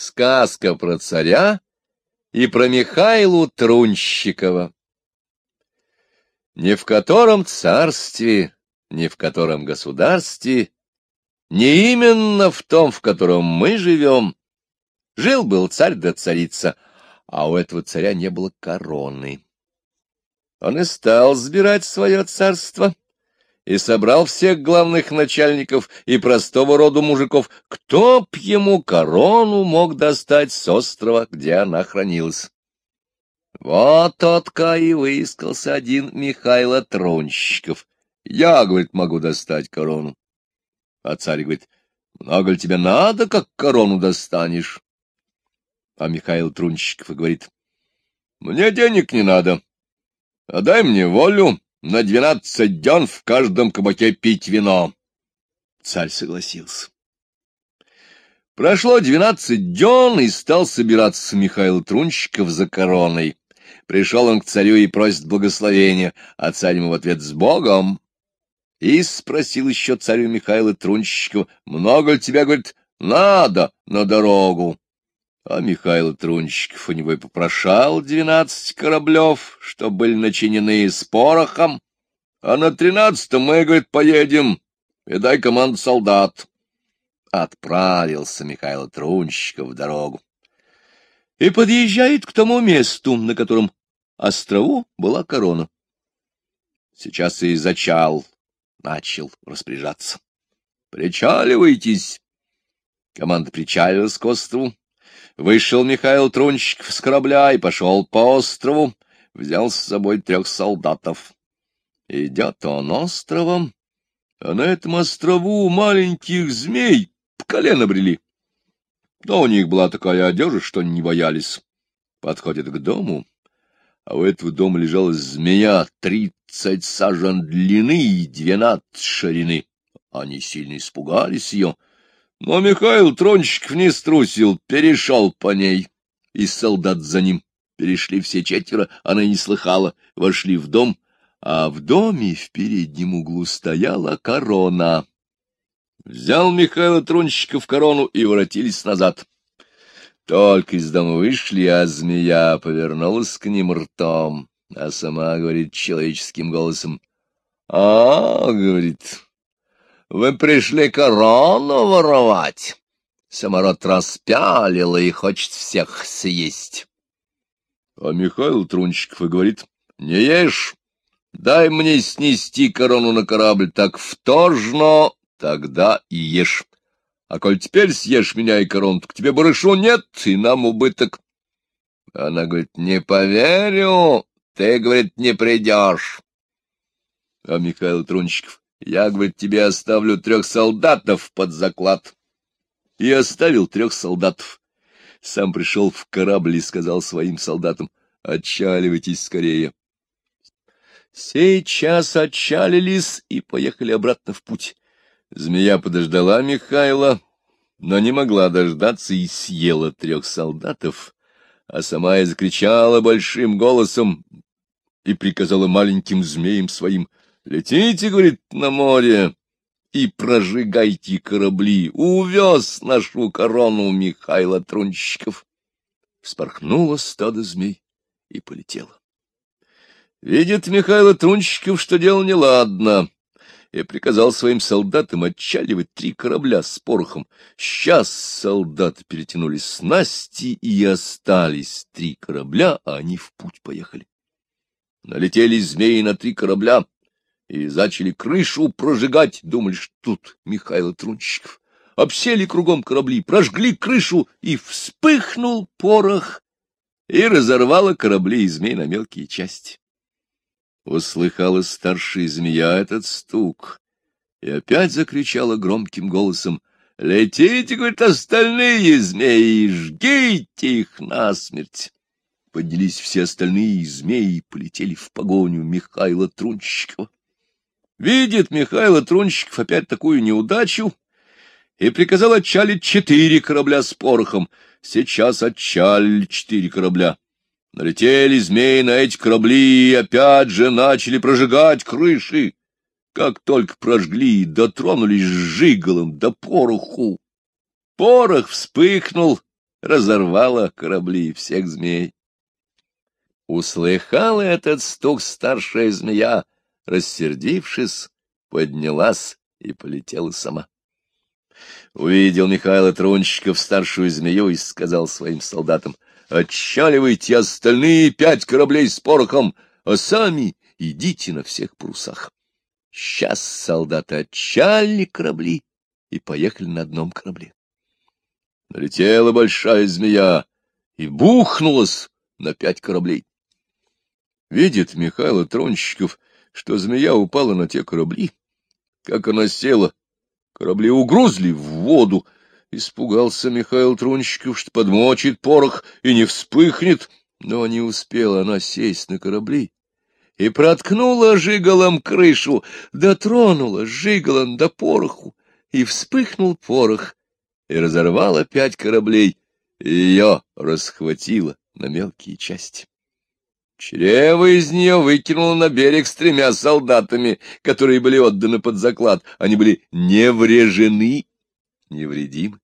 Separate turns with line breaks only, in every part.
Сказка про царя и про Михаилу Трунщикова. Ни в котором царстве, ни в котором государстве, не именно в том, в котором мы живем, жил-был царь да царица, а у этого царя не было короны. Он и стал сбирать свое царство, и собрал всех главных начальников и простого рода мужиков, кто б ему корону мог достать с острова, где она хранилась. Вот тот-ка и выискался один Михайло Тронщиков. Я, говорит, могу достать корону. А царь говорит, много ли тебе надо, как корону достанешь? А Михаил Трунщиков говорит, мне денег не надо, а дай мне волю, на двенадцать дён в каждом кабаке пить вино. Царь согласился. Прошло двенадцать дён, и стал собираться Михаил Трунщиков за короной. Пришел он к царю и просит благословения, а царь ему в ответ «С Богом!» И спросил еще царю Михаила Трунщикова, «Много ли тебя, — говорит, — надо на дорогу?» А Михаил Трунчиков у него и попрошал двенадцать кораблев, что были начинены с порохом, а на тринадцатом мы, говорит, поедем, и дай команду солдат. Отправился Михаил Трунчиков в дорогу. И подъезжает к тому месту, на котором острову была корона. Сейчас и зачал, начал распоряжаться. «Причаливайтесь!» Команда причалилась к острову. Вышел Михаил Трунчиков с корабля и пошел по острову, взял с собой трех солдатов. Идет он островом, а на этом острову маленьких змей в колено брели. Но у них была такая одежда, что не боялись. Подходит к дому, а у этого дома лежала змея тридцать сажен длины и двенадцать ширины. Они сильно испугались ее, — но Михаил Трончиков не струсил, перешел по ней, и солдат за ним. Перешли все четверо, она не слыхала, вошли в дом, а в доме в переднем углу стояла корона. Взял Михаил Трунчиков корону и воротились назад. Только из дома вышли, а змея повернулась к ним ртом, а сама говорит человеческим голосом. — А, — говорит, вы пришли корону воровать. Самород распялила и хочет всех съесть. А Михаил Трунчиков и говорит, не ешь, дай мне снести корону на корабль, так вторжно, тогда и ешь. А коль теперь съешь меня и корону, так тебе барышу нет, и нам убыток. Она говорит, не поверю, ты, говорит, не придешь. А Михаил Трунчиков, я, говорит, тебе оставлю трех солдатов под заклад. И оставил трех солдатов. Сам пришел в корабль и сказал своим солдатам, отчаливайтесь скорее. Сейчас отчалились и поехали обратно в путь. Змея подождала Михайла, но не могла дождаться и съела трех солдатов, а сама и закричала большим голосом и приказала маленьким змеям своим — Летите, говорит, на море и прожигайте корабли. Увез нашу корону Михайло Трунчиков. Вспорхнуло стадо змей и полетело. Видит Михайло Трунчиков, что дело неладно, и приказал своим солдатам отчаливать три корабля с порохом. Сейчас солдаты перетянули снасти и остались три корабля, а они в путь поехали. Налетели змеи на три корабля, и зачали крышу прожигать, думали, что тут Михаил Трунчиков. Обсели кругом корабли, прожгли крышу, и вспыхнул порох, и разорвало корабли и змей на мелкие части. Услыхала старшая змея этот стук, и опять закричала громким голосом, «Летите, — говорит, — остальные змеи, жгите их насмерть!» Поднялись все остальные змеи и полетели в погоню Михаила Трунчикова. Видит Михаил Трунчиков опять такую неудачу и приказал отчалить четыре корабля с порохом. Сейчас отчалили четыре корабля. Налетели змеи на эти корабли и опять же начали прожигать крыши. Как только прожгли, дотронулись с жигалом до пороху. Порох вспыхнул разорвала корабли всех змей. Услыхала этот стук старшая змея, рассердившись, поднялась и полетела сама. Увидел Михаил Трунчиков старшую змею и сказал своим солдатам, «Отчаливайте остальные пять кораблей с порохом, а сами идите на всех парусах». Сейчас солдаты отчалили корабли и поехали на одном корабле. Налетела большая змея и бухнулась на пять кораблей. Видит Михаил Тронщиков, что змея упала на те корабли. Как она села, корабли угрузли в воду. Испугался Михаил Тронщиков, что подмочит порох и не вспыхнет, но не успела она сесть на корабли и проткнула жиголом крышу, дотронула жиголом до пороху, и вспыхнул порох, и разорвала пять кораблей, и ее расхватило на мелкие части. Чрево из нее выкинуло на берег с тремя солдатами, которые были отданы под заклад. Они были неврежены, невредимы.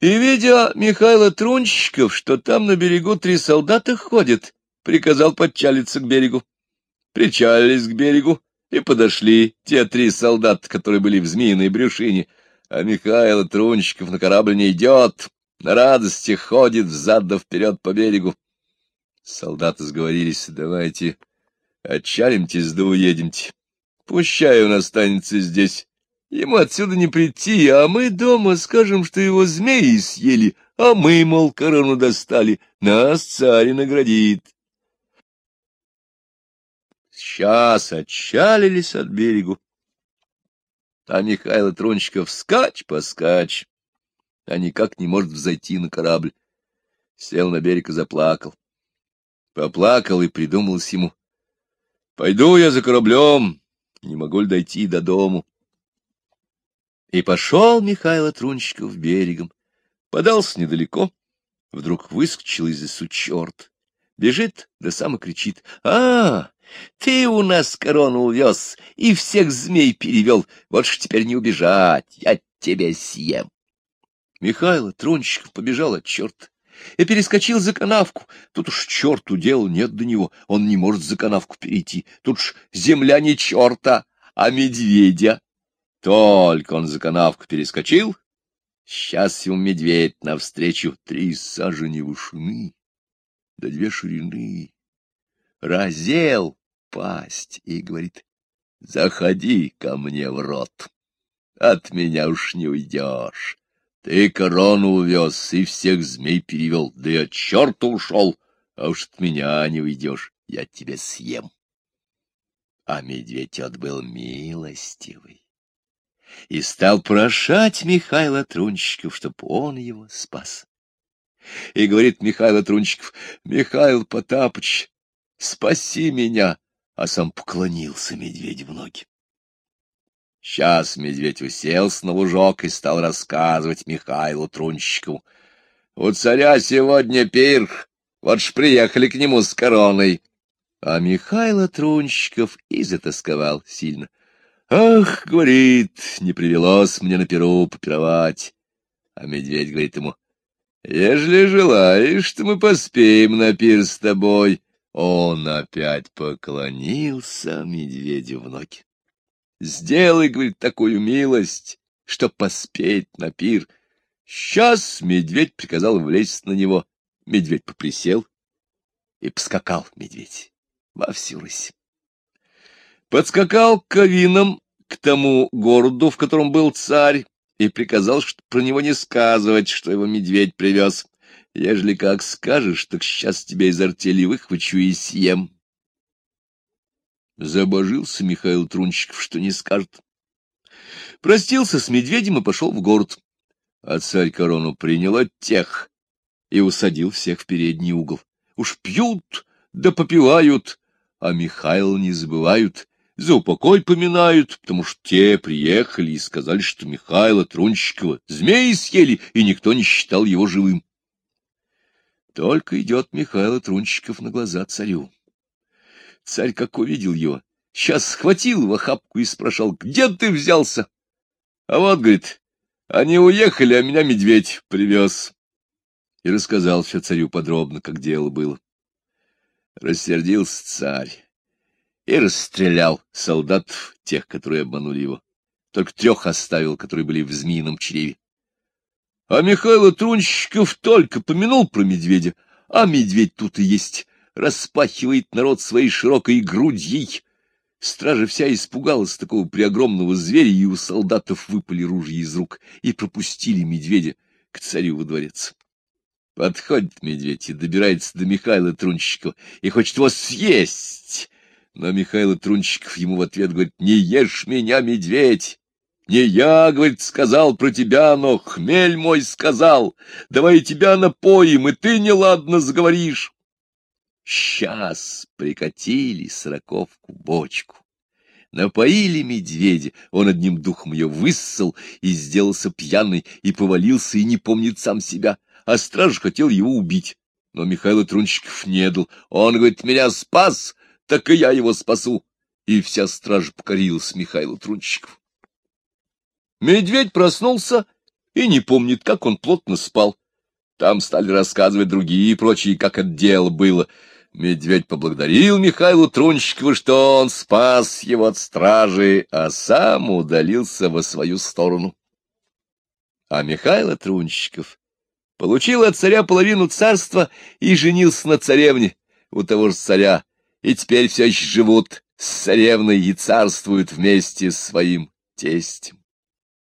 И, видя Михаила Трунчиков, что там на берегу три солдата ходят, приказал подчалиться к берегу. Причалились к берегу и подошли те три солдата, которые были в змеиной брюшине, а Михаил Трунчиков на корабль не идет, на радости ходит взад да вперед по берегу. Солдаты сговорились, давайте отчалимтесь да уедемте. Пущай он останется здесь. Ему отсюда не прийти, а мы дома скажем, что его змеи съели, а мы, мол, корону достали, нас царь наградит. Сейчас отчалились от берегу, а Михаил Трончиков скач-поскач, а никак не может взойти на корабль. Сел на берег и заплакал. Поплакал и придумалось ему. Пойду я за кораблем, не могу ли дойти до дому. И пошел Михаил Трунчиков берегом, подался недалеко, вдруг выскочил из лесу черт. Бежит, да сам и кричит. — А, ты у нас корону увез и всех змей перевел. Вот ж теперь не убежать, я тебя съем. Михайло Трончиков побежал от черта и перескочил за канавку. Тут уж черту дел нет до него, он не может за канавку перейти. Тут уж земля не черта, а медведя. Только он за канавку перескочил, сейчас ему медведь навстречу три сажени вышины, да две ширины. Разел пасть и говорит, заходи ко мне в рот, от меня уж не уйдешь. Ты корону увез и всех змей перевел, да и от черта ушел, а уж от меня не уйдешь, я тебя съем. А медведь отбыл милостивый и стал прошать Михаила Трунчиков, чтоб он его спас. И говорит Михаил Трунчиков, Михаил Потапыч, спаси меня, а сам поклонился медведю в ноги. Сейчас медведь уселся на лужок и стал рассказывать Михаилу Трунчикову. У царя сегодня пир, вот ж приехали к нему с короной. А Михайло Трунчиков и затасковал сильно. Ах, говорит, не привелось мне на перу попировать. А медведь говорит ему, ежели желаешь, что мы поспеем на пир с тобой, он опять поклонился медведю в ноги. Сделай, говорит, такую милость, чтоб поспеть на пир. Сейчас медведь приказал влезть на него. Медведь поприсел и поскакал медведь во всю рысь. Подскакал к Ковинам, к тому городу, в котором был царь, и приказал что про него не сказывать, что его медведь привез. Ежели как скажешь, так сейчас тебя из артели выхвачу и съем. Забожился Михаил Трунчиков, что не скажет. Простился с медведем и пошел в город. А царь корону принял от тех и усадил всех в передний угол. Уж пьют, да попивают, а Михаил не забывают, за упокой поминают, потому что те приехали и сказали, что Михаила Трунчикова змеи съели, и никто не считал его живым. Только идет Михаил Трунчиков на глаза царю. Царь, как увидел его, сейчас схватил в охапку и спрашивал, где ты взялся? А вот, говорит, Они уехали, а меня медведь привез. И рассказал все царю подробно, как дело было. Рассердился царь и расстрелял солдатов, тех, которые обманули его. Только трех оставил, которые были в змеином чреве. А Михаил Трунщиков только помянул про медведя, а медведь тут и есть, распахивает народ своей широкой грудьей. Стража вся испугалась такого преогромного зверя, и у солдатов выпали ружья из рук и пропустили медведя к царю во дворец. Подходит медведь и добирается до Михаила Трунчикова и хочет его съесть. Но Михаил Трунчиков ему в ответ говорит, «Не ешь меня, медведь! Не я, — говорит, — сказал про тебя, но хмель мой сказал. Давай тебя напоим, и ты неладно заговоришь. Сейчас прикатили сороковку бочку. Напоили медведя, он одним духом ее выссал и сделался пьяный, и повалился, и не помнит сам себя, а страж хотел его убить. Но Михаил Трунчиков не дал. Он, говорит, меня спас, так и я его спасу. И вся стража покорилась Михаилу Трунчикову. Медведь проснулся и не помнит, как он плотно спал. Там стали рассказывать другие и прочие, как это дело было. Медведь поблагодарил Михаилу Трунчикову, что он спас его от стражи, а сам удалился во свою сторону. А Михаил Трунчиков получил от царя половину царства и женился на царевне у того же царя, и теперь все еще живут с царевной и царствуют вместе с своим тестем.